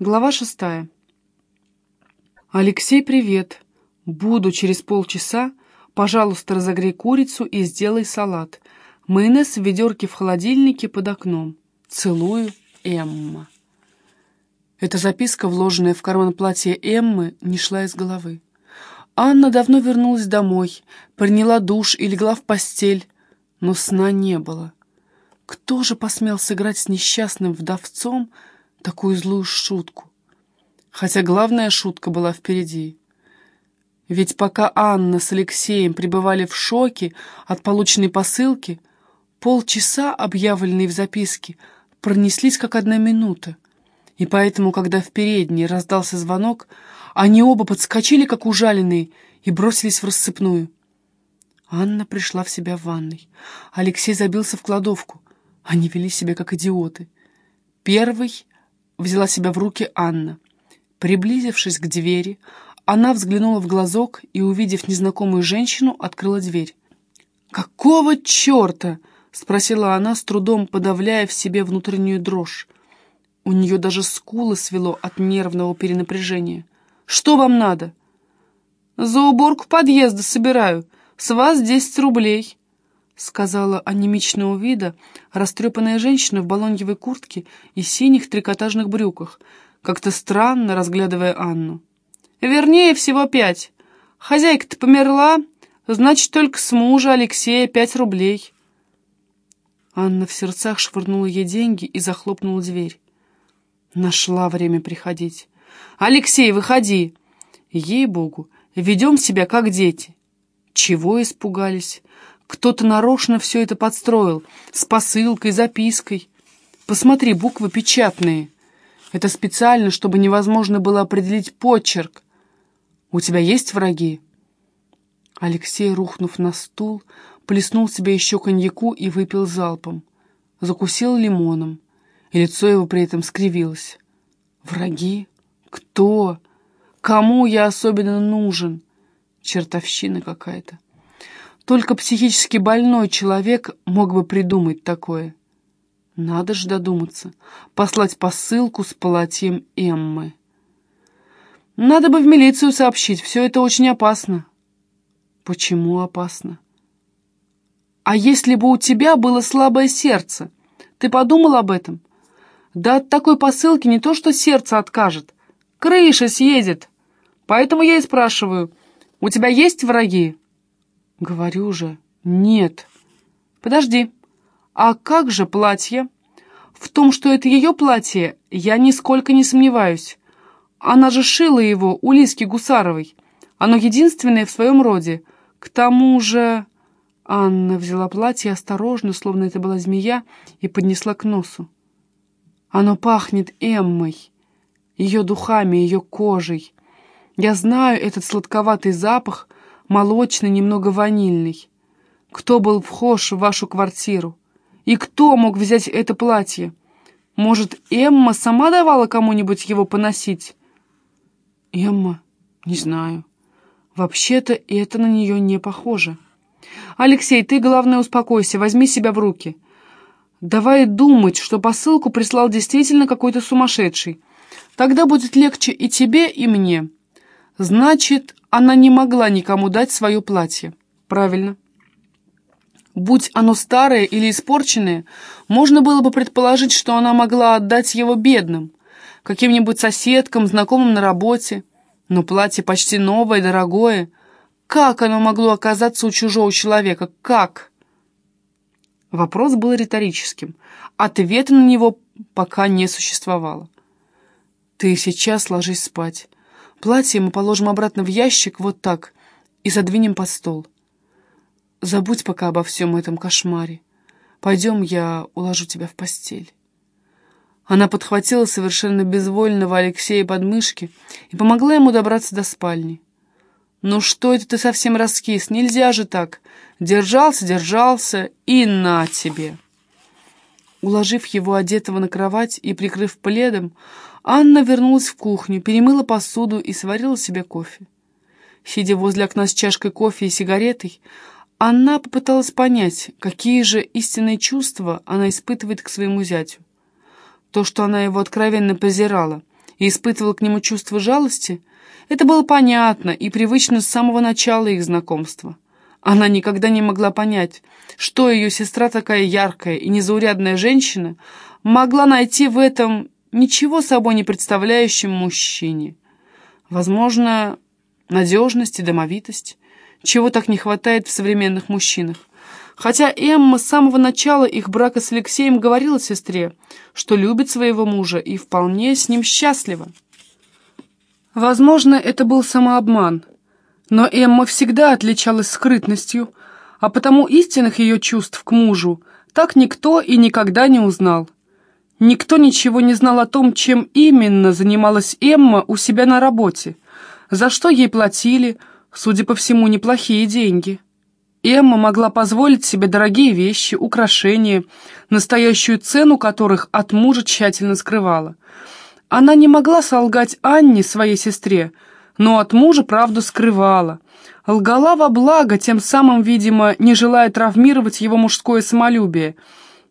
Глава шестая. «Алексей, привет. Буду через полчаса. Пожалуйста, разогрей курицу и сделай салат. Майонез в ведерке в холодильнике под окном. Целую, Эмма». Эта записка, вложенная в карман платья Эммы, не шла из головы. Анна давно вернулась домой, приняла душ и легла в постель, но сна не было. Кто же посмел сыграть с несчастным вдовцом, такую злую шутку. Хотя главная шутка была впереди. Ведь пока Анна с Алексеем пребывали в шоке от полученной посылки, полчаса, объявленные в записке, пронеслись как одна минута. И поэтому, когда в передней раздался звонок, они оба подскочили, как ужаленные, и бросились в рассыпную. Анна пришла в себя в ванной. Алексей забился в кладовку. Они вели себя как идиоты. Первый взяла себя в руки Анна. Приблизившись к двери, она взглянула в глазок и, увидев незнакомую женщину, открыла дверь. «Какого черта?» — спросила она, с трудом подавляя в себе внутреннюю дрожь. У нее даже скулы свело от нервного перенапряжения. «Что вам надо?» «За уборку подъезда собираю. С вас десять рублей», сказала анемичного вида растрепанная женщина в балоньевой куртке и синих трикотажных брюках, как-то странно разглядывая Анну. «Вернее, всего пять. Хозяйка-то померла, значит, только с мужа Алексея пять рублей». Анна в сердцах швырнула ей деньги и захлопнула дверь. Нашла время приходить. «Алексей, выходи!» «Ей-богу, ведем себя как дети». Чего испугались? Кто-то нарочно все это подстроил, с посылкой, запиской. Посмотри, буквы печатные. Это специально, чтобы невозможно было определить почерк. У тебя есть враги?» Алексей, рухнув на стул, плеснул себе еще коньяку и выпил залпом. Закусил лимоном, и лицо его при этом скривилось. «Враги? Кто? Кому я особенно нужен? Чертовщина какая-то!» Только психически больной человек мог бы придумать такое. Надо же додуматься, послать посылку с платьем Эммы. Надо бы в милицию сообщить, все это очень опасно. Почему опасно? А если бы у тебя было слабое сердце? Ты подумал об этом? Да от такой посылки не то что сердце откажет, крыша съедет. Поэтому я и спрашиваю, у тебя есть враги? Говорю же, нет. Подожди, а как же платье? В том, что это ее платье, я нисколько не сомневаюсь. Она же шила его у Лиски Гусаровой. Оно единственное в своем роде. К тому же... Анна взяла платье осторожно, словно это была змея, и поднесла к носу. Оно пахнет Эммой, ее духами, ее кожей. Я знаю этот сладковатый запах, молочный, немного ванильный. Кто был вхож в вашу квартиру? И кто мог взять это платье? Может, Эмма сама давала кому-нибудь его поносить? Эмма? Не знаю. Вообще-то это на нее не похоже. Алексей, ты, главное, успокойся, возьми себя в руки. Давай думать, что посылку прислал действительно какой-то сумасшедший. Тогда будет легче и тебе, и мне. Значит, она не могла никому дать свое платье. Правильно. Будь оно старое или испорченное, можно было бы предположить, что она могла отдать его бедным, каким-нибудь соседкам, знакомым на работе. Но платье почти новое, дорогое. Как оно могло оказаться у чужого человека? Как? Вопрос был риторическим. Ответа на него пока не существовало. «Ты сейчас ложись спать. Платье мы положим обратно в ящик вот так и задвинем под стол. Забудь пока обо всем этом кошмаре. Пойдем, я уложу тебя в постель. Она подхватила совершенно безвольного Алексея под мышки и помогла ему добраться до спальни. «Ну что это ты совсем раскис? Нельзя же так! Держался, держался, и на тебе!» Уложив его одетого на кровать и прикрыв пледом, Анна вернулась в кухню, перемыла посуду и сварила себе кофе. Сидя возле окна с чашкой кофе и сигаретой, Анна попыталась понять, какие же истинные чувства она испытывает к своему зятю. То, что она его откровенно презирала, и испытывала к нему чувство жалости, это было понятно и привычно с самого начала их знакомства. Она никогда не могла понять, что ее сестра такая яркая и незаурядная женщина могла найти в этом ничего собой не представляющем мужчине. Возможно, надежность и домовитость, чего так не хватает в современных мужчинах. Хотя Эмма с самого начала их брака с Алексеем говорила сестре, что любит своего мужа и вполне с ним счастлива. Возможно, это был самообман, но Эмма всегда отличалась скрытностью, а потому истинных ее чувств к мужу так никто и никогда не узнал. Никто ничего не знал о том, чем именно занималась Эмма у себя на работе, за что ей платили, судя по всему, неплохие деньги. Эмма могла позволить себе дорогие вещи, украшения, настоящую цену которых от мужа тщательно скрывала. Она не могла солгать Анне, своей сестре, но от мужа правду скрывала. Лгала во благо, тем самым, видимо, не желая травмировать его мужское самолюбие.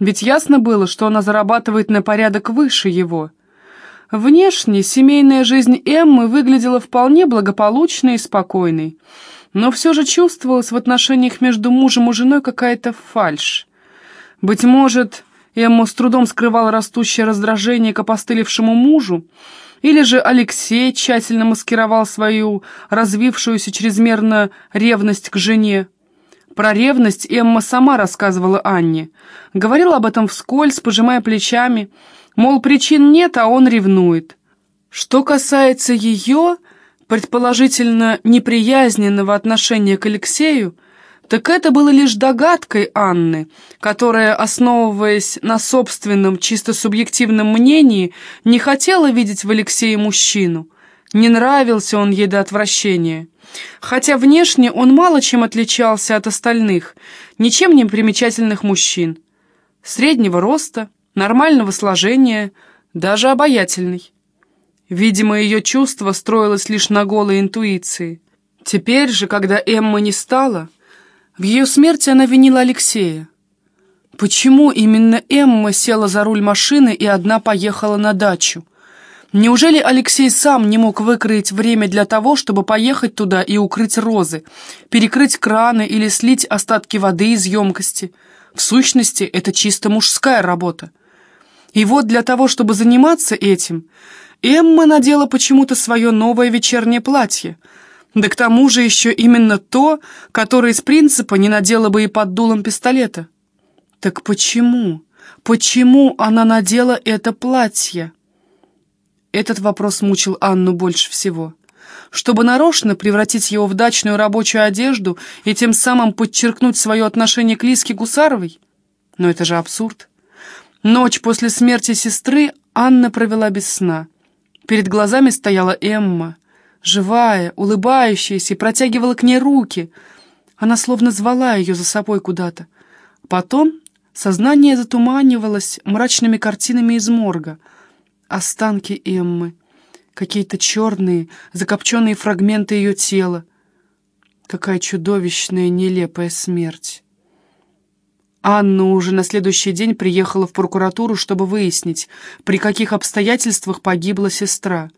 Ведь ясно было, что она зарабатывает на порядок выше его. Внешне семейная жизнь Эммы выглядела вполне благополучной и спокойной но все же чувствовалась в отношениях между мужем и женой какая-то фальшь. Быть может, Эмма с трудом скрывала растущее раздражение к опостылевшему мужу, или же Алексей тщательно маскировал свою развившуюся чрезмерно ревность к жене. Про ревность Эмма сама рассказывала Анне. Говорила об этом вскользь, пожимая плечами, мол, причин нет, а он ревнует. Что касается ее, предположительно неприязненного отношения к Алексею, так это было лишь догадкой Анны, которая, основываясь на собственном чисто субъективном мнении, не хотела видеть в Алексее мужчину. Не нравился он ей до отвращения. Хотя внешне он мало чем отличался от остальных, ничем не примечательных мужчин. Среднего роста, нормального сложения, даже обаятельный. Видимо, ее чувство строилось лишь на голой интуиции. Теперь же, когда Эмма не стала, в ее смерти она винила Алексея. Почему именно Эмма села за руль машины и одна поехала на дачу? Неужели Алексей сам не мог выкроить время для того, чтобы поехать туда и укрыть розы, перекрыть краны или слить остатки воды из емкости? В сущности, это чисто мужская работа. И вот для того, чтобы заниматься этим, Эмма надела почему-то свое новое вечернее платье. Да к тому же еще именно то, которое из принципа не надела бы и под дулом пистолета. Так почему? Почему она надела это платье? Этот вопрос мучил Анну больше всего. Чтобы нарочно превратить его в дачную рабочую одежду и тем самым подчеркнуть свое отношение к Лиске Гусаровой? Но это же абсурд. Ночь после смерти сестры Анна провела без сна. Перед глазами стояла Эмма, живая, улыбающаяся, и протягивала к ней руки. Она словно звала ее за собой куда-то. Потом сознание затуманивалось мрачными картинами из морга. Останки Эммы, какие-то черные, закопченные фрагменты ее тела. Какая чудовищная, нелепая смерть. Анна уже на следующий день приехала в прокуратуру, чтобы выяснить, при каких обстоятельствах погибла сестра.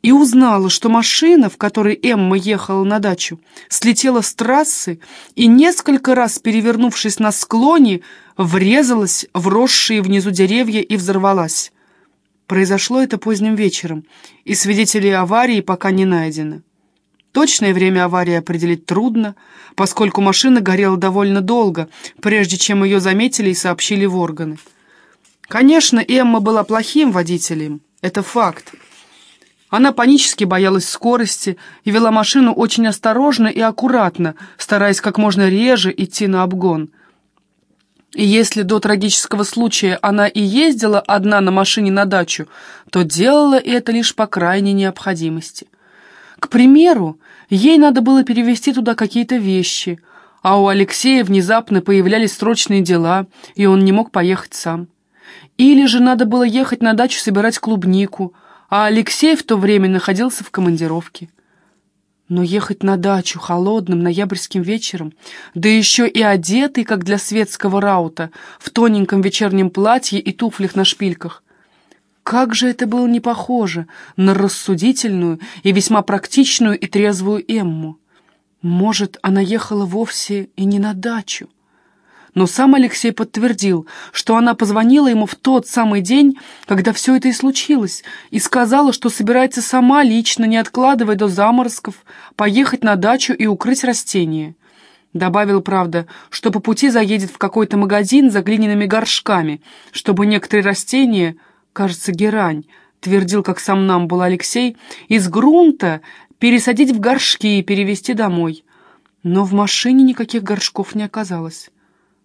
И узнала, что машина, в которой Эмма ехала на дачу, слетела с трассы и, несколько раз перевернувшись на склоне, врезалась в росшие внизу деревья и взорвалась. Произошло это поздним вечером, и свидетелей аварии пока не найдено. Точное время аварии определить трудно, поскольку машина горела довольно долго, прежде чем ее заметили и сообщили в органы. Конечно, Эмма была плохим водителем, это факт. Она панически боялась скорости и вела машину очень осторожно и аккуратно, стараясь как можно реже идти на обгон. Если до трагического случая она и ездила одна на машине на дачу, то делала это лишь по крайней необходимости – к примеру, ей надо было перевезти туда какие-то вещи, а у Алексея внезапно появлялись срочные дела, и он не мог поехать сам. Или же надо было ехать на дачу собирать клубнику, а Алексей в то время находился в командировке. Но ехать на дачу холодным ноябрьским вечером, да еще и одетый, как для светского раута, в тоненьком вечернем платье и туфлях на шпильках. Как же это было не похоже на рассудительную и весьма практичную и трезвую Эмму. Может, она ехала вовсе и не на дачу. Но сам Алексей подтвердил, что она позвонила ему в тот самый день, когда все это и случилось, и сказала, что собирается сама лично, не откладывая до заморозков, поехать на дачу и укрыть растения. Добавил, правда, что по пути заедет в какой-то магазин за глиняными горшками, чтобы некоторые растения, кажется, герань, твердил, как сам нам был Алексей, из грунта пересадить в горшки и перевезти домой. Но в машине никаких горшков не оказалось.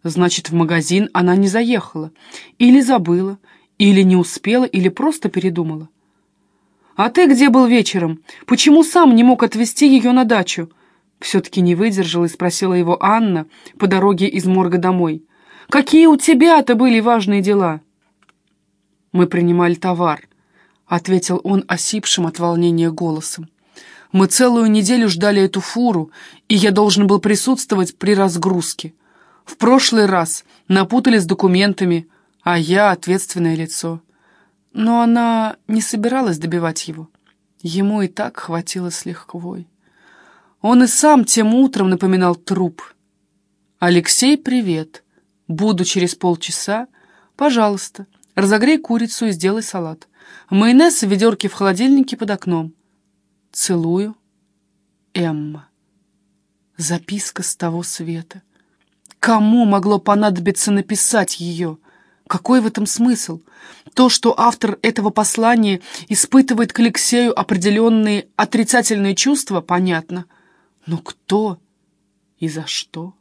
Значит, в магазин она не заехала. Или забыла, или не успела, или просто передумала. «А ты где был вечером? Почему сам не мог отвезти ее на дачу?» Все-таки не выдержала и спросила его Анна по дороге из морга домой. «Какие у тебя-то были важные дела?» «Мы принимали товар», — ответил он осипшим от волнения голосом. «Мы целую неделю ждали эту фуру, и я должен был присутствовать при разгрузке. В прошлый раз напутали с документами, а я ответственное лицо. Но она не собиралась добивать его. Ему и так хватило с лихвой. Он и сам тем утром напоминал труп. «Алексей, привет. Буду через полчаса. Пожалуйста, разогрей курицу и сделай салат. Майонез в ведерке в холодильнике под окном. Целую. Эмма». Записка с того света. Кому могло понадобиться написать ее? Какой в этом смысл? То, что автор этого послания испытывает к Алексею определенные отрицательные чувства, понятно. Но кто и за что?